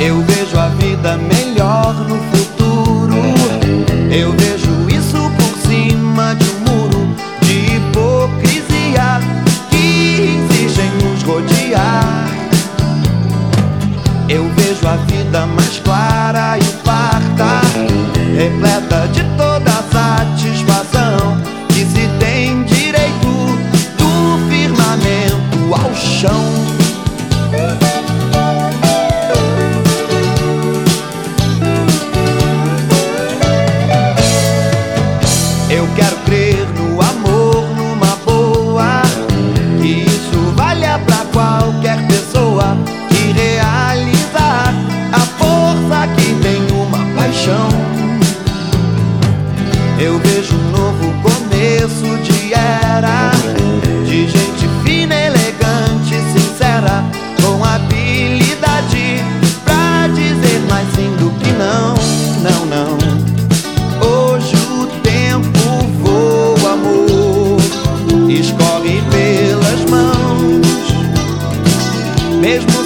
Eu vejo a vida melhor no futuro. Eu vejo isso por cima de um muro de hipocrisia que exigem nos rodear. Eu vejo a vida mais clara e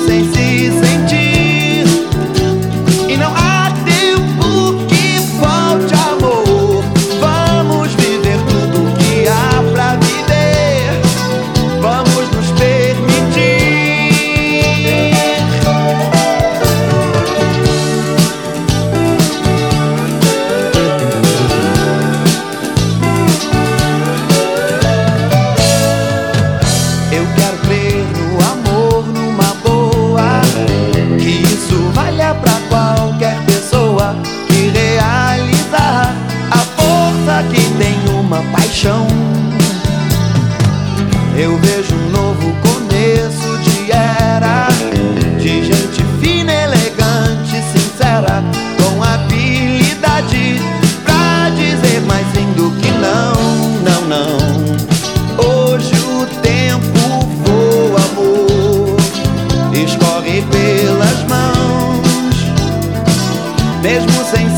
sem se paixão. Eu vejo um novo começo de era, de gente fina, elegante, sincera, com habilidade pra dizer mais lindo que não, não, não. Hoje o tempo voa, amor, escorre pelas mãos, mesmo sem